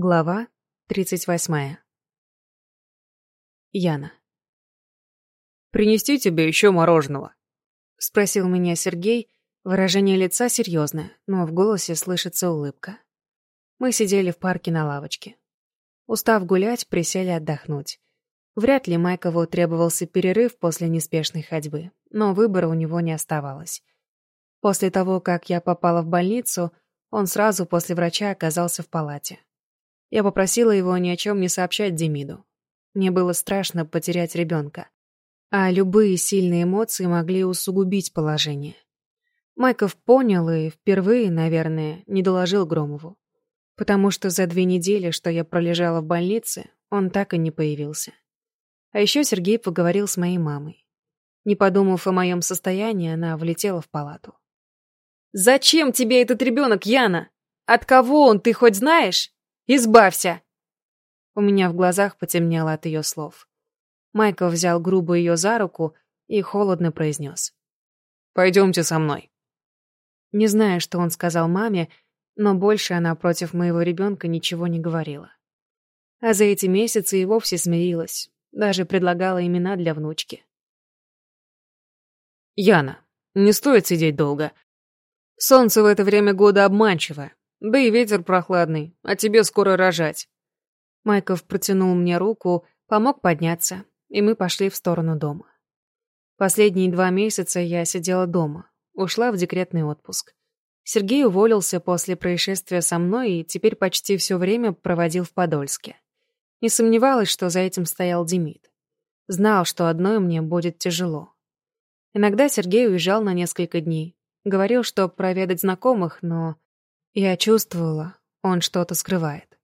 Глава 38. Яна. «Принести тебе еще мороженого?» — спросил меня Сергей. Выражение лица серьезное, но в голосе слышится улыбка. Мы сидели в парке на лавочке. Устав гулять, присели отдохнуть. Вряд ли Майкову требовался перерыв после неспешной ходьбы, но выбора у него не оставалось. После того, как я попала в больницу, он сразу после врача оказался в палате. Я попросила его ни о чем не сообщать Демиду. Мне было страшно потерять ребенка. А любые сильные эмоции могли усугубить положение. Майков понял и впервые, наверное, не доложил Громову. Потому что за две недели, что я пролежала в больнице, он так и не появился. А еще Сергей поговорил с моей мамой. Не подумав о моем состоянии, она влетела в палату. «Зачем тебе этот ребенок, Яна? От кого он, ты хоть знаешь?» Избавься!» У меня в глазах потемнело от ее слов. Майкл взял грубо ее за руку и холодно произнес. «Пойдемте со мной». Не знаю, что он сказал маме, но больше она против моего ребенка ничего не говорила. А за эти месяцы и вовсе смирилась, даже предлагала имена для внучки. «Яна, не стоит сидеть долго. Солнце в это время года обманчивое. Да и ветер прохладный, а тебе скоро рожать. Майков протянул мне руку, помог подняться, и мы пошли в сторону дома. Последние два месяца я сидела дома, ушла в декретный отпуск. Сергей уволился после происшествия со мной и теперь почти все время проводил в Подольске. Не сомневалась, что за этим стоял Демид. Знал, что одной мне будет тяжело. Иногда Сергей уезжал на несколько дней. Говорил, что проведать знакомых, но я чувствовала, он что-то скрывает.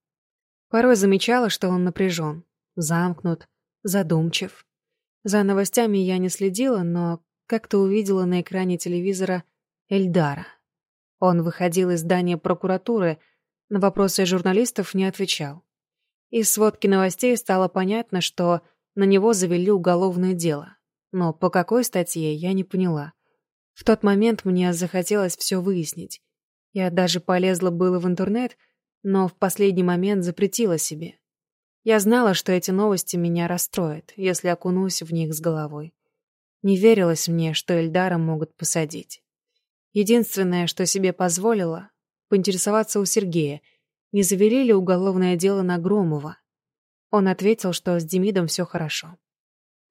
Порой замечала, что он напряжен, замкнут, задумчив. За новостями я не следила, но как-то увидела на экране телевизора Эльдара. Он выходил из здания прокуратуры, на вопросы журналистов не отвечал. Из сводки новостей стало понятно, что на него завели уголовное дело. Но по какой статье, я не поняла. В тот момент мне захотелось все выяснить. Я даже полезла было в интернет, но в последний момент запретила себе. Я знала, что эти новости меня расстроят, если окунусь в них с головой. Не верилось мне, что Эльдара могут посадить. Единственное, что себе позволила, поинтересоваться у Сергея, не завели ли уголовное дело на Громова. Он ответил, что с Демидом все хорошо.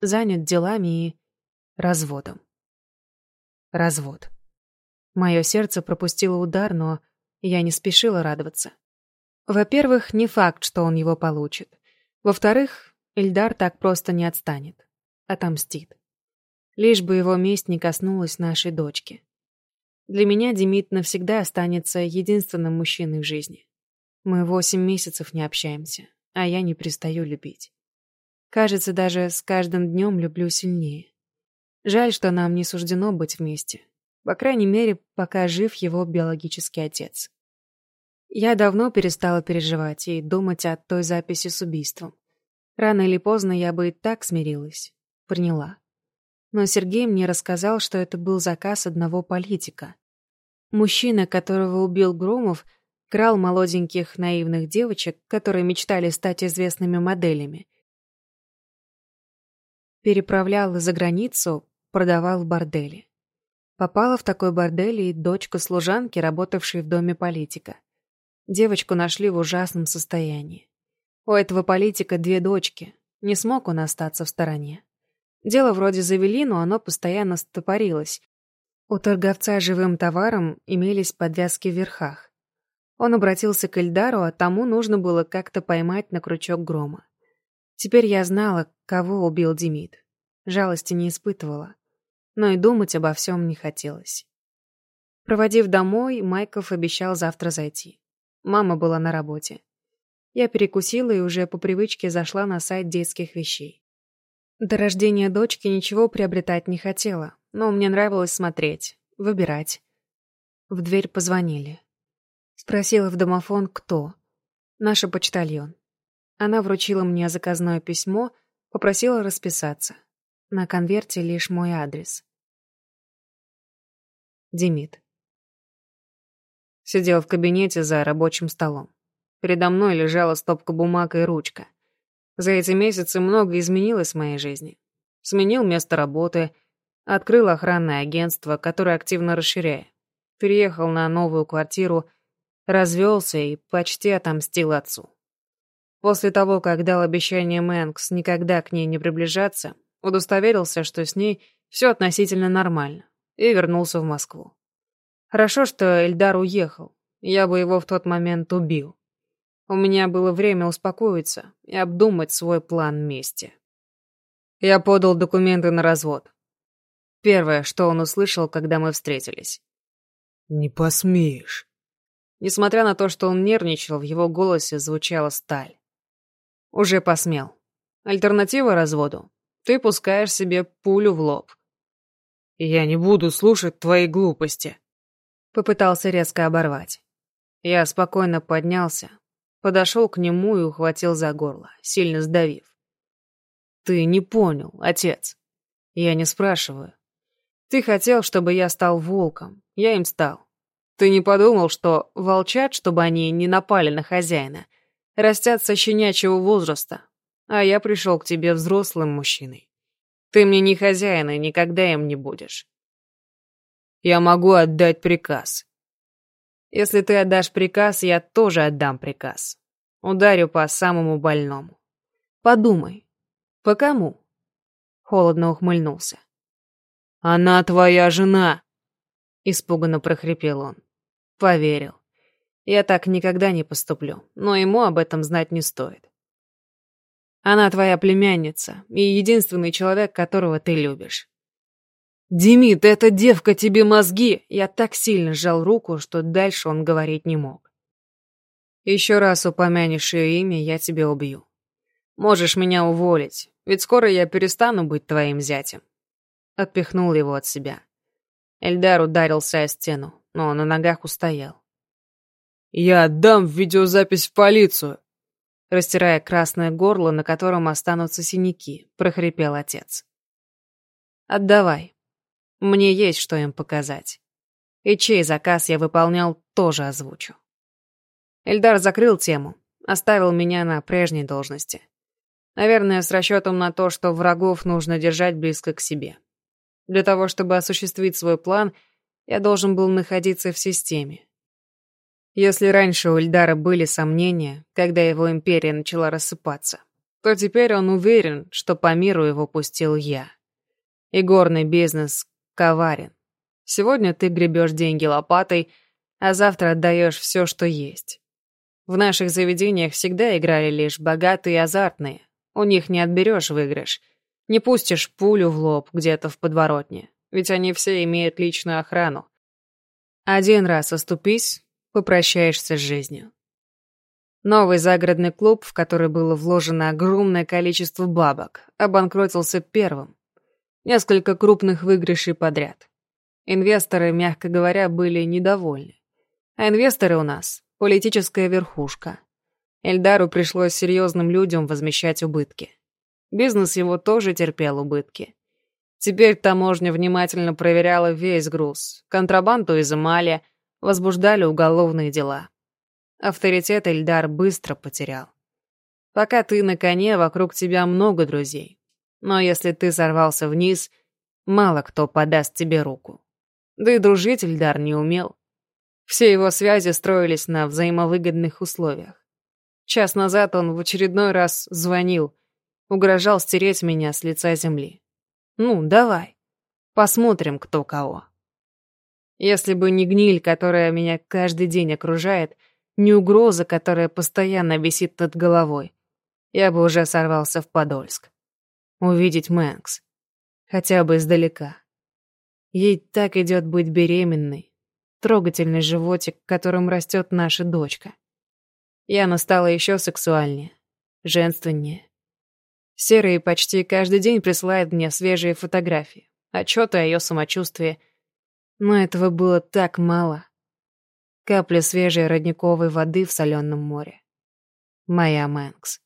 Занят делами и разводом. Развод. Мое сердце пропустило удар, но я не спешила радоваться. Во-первых, не факт, что он его получит. Во-вторых, Эльдар так просто не отстанет. Отомстит. Лишь бы его месть не коснулась нашей дочки. Для меня Демид навсегда останется единственным мужчиной в жизни. Мы восемь месяцев не общаемся, а я не перестаю любить. Кажется, даже с каждым днем люблю сильнее. Жаль, что нам не суждено быть вместе. По крайней мере, пока жив его биологический отец. Я давно перестала переживать и думать о той записи с убийством. Рано или поздно я бы и так смирилась. Приняла. Но Сергей мне рассказал, что это был заказ одного политика. Мужчина, которого убил Громов, крал молоденьких наивных девочек, которые мечтали стать известными моделями. Переправлял за границу, продавал в борделе. Попала в такой бордель и дочка служанки, работавшей в доме политика. Девочку нашли в ужасном состоянии. У этого политика две дочки. Не смог он остаться в стороне. Дело вроде завели, но оно постоянно стопорилось. У торговца живым товаром имелись подвязки в верхах. Он обратился к Эльдару, а тому нужно было как-то поймать на крючок грома. Теперь я знала, кого убил Демид. Жалости не испытывала но и думать обо всем не хотелось. Проводив домой, Майков обещал завтра зайти. Мама была на работе. Я перекусила и уже по привычке зашла на сайт детских вещей. До рождения дочки ничего приобретать не хотела, но мне нравилось смотреть, выбирать. В дверь позвонили. Спросила в домофон, кто. Наша почтальон. Она вручила мне заказное письмо, попросила расписаться. На конверте лишь мой адрес. Демид. Сидел в кабинете за рабочим столом. Передо мной лежала стопка бумаг и ручка. За эти месяцы много изменилось в моей жизни. Сменил место работы, открыл охранное агентство, которое активно расширяя. Переехал на новую квартиру, развелся и почти отомстил отцу. После того, как дал обещание Мэнкс никогда к ней не приближаться, удостоверился, что с ней все относительно нормально, и вернулся в Москву. Хорошо, что Эльдар уехал, я бы его в тот момент убил. У меня было время успокоиться и обдумать свой план мести. Я подал документы на развод. Первое, что он услышал, когда мы встретились. «Не посмеешь». Несмотря на то, что он нервничал, в его голосе звучала сталь. «Уже посмел. Альтернатива разводу. Ты пускаешь себе пулю в лоб». «Я не буду слушать твои глупости», — попытался резко оборвать. Я спокойно поднялся, подошел к нему и ухватил за горло, сильно сдавив. «Ты не понял, отец. Я не спрашиваю. Ты хотел, чтобы я стал волком. Я им стал. Ты не подумал, что волчат, чтобы они не напали на хозяина, растят со щенячьего возраста, а я пришел к тебе взрослым мужчиной. Ты мне не хозяин и никогда им не будешь. Я могу отдать приказ, если ты отдашь приказ, я тоже отдам приказ. Ударю по самому больному. Подумай. По кому? Холодно ухмыльнулся. Она твоя жена, испуганно прохрипел он. Поверил. Я так никогда не поступлю, но ему об этом знать не стоит. Она твоя племянница и единственный человек, которого ты любишь. «Демид, эта девка тебе мозги!» Я так сильно сжал руку, что дальше он говорить не мог. «Еще раз упомянешь ее имя, я тебя убью. Можешь меня уволить, ведь скоро я перестану быть твоим зятем». Отпихнул его от себя. Эльдар ударился о стену, но на ногах устоял. «Я отдам видеозапись в полицию!» Растирая красное горло, на котором останутся синяки, прохрипел отец. «Отдавай. Мне есть что им показать. И чей заказ я выполнял, тоже озвучу. Эльдар закрыл тему, оставил меня на прежней должности. Наверное, с расчетом на то, что врагов нужно держать близко к себе. Для того, чтобы осуществить свой план, я должен был находиться в системе. Если раньше у Эльдара были сомнения, когда его империя начала рассыпаться, то теперь он уверен, что по миру его пустил я. И горный бизнес коварен. Сегодня ты гребешь деньги лопатой, а завтра отдаешь все, что есть. В наших заведениях всегда играли лишь богатые и азартные. У них не отберешь выигрыш. Не пустишь пулю в лоб где-то в подворотне, ведь они все имеют личную охрану. Один раз оступись, попрощаешься с жизнью. Новый загородный клуб, в который было вложено огромное количество бабок, обанкротился первым. Несколько крупных выигрышей подряд. Инвесторы, мягко говоря, были недовольны. А инвесторы у нас — политическая верхушка. Эльдару пришлось серьезным людям возмещать убытки. Бизнес его тоже терпел убытки. Теперь таможня внимательно проверяла весь груз, контрабанду изымали, возбуждали уголовные дела. Авторитет Эльдар быстро потерял. Пока ты на коне, вокруг тебя много друзей. Но если ты сорвался вниз, мало кто подаст тебе руку. Да и дружить Ильдар не умел. Все его связи строились на взаимовыгодных условиях. Час назад он в очередной раз звонил, угрожал стереть меня с лица земли. Ну, давай, посмотрим, кто кого. Если бы не гниль, которая меня каждый день окружает, не угроза, которая постоянно висит над головой, я бы уже сорвался в Подольск увидеть Мэнкс. Хотя бы издалека. Ей так идет быть беременной. Трогательный животик, которым растет наша дочка. Яна стала еще сексуальнее, женственнее. Серый почти каждый день присылает мне свежие фотографии, отчеты о ее самочувствии. Но этого было так мало. Капля свежей родниковой воды в соленом море. Моя Мэнкс.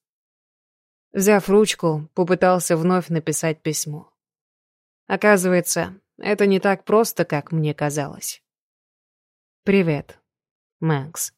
Взяв ручку, попытался вновь написать письмо. Оказывается, это не так просто, как мне казалось. Привет, Мэнкс.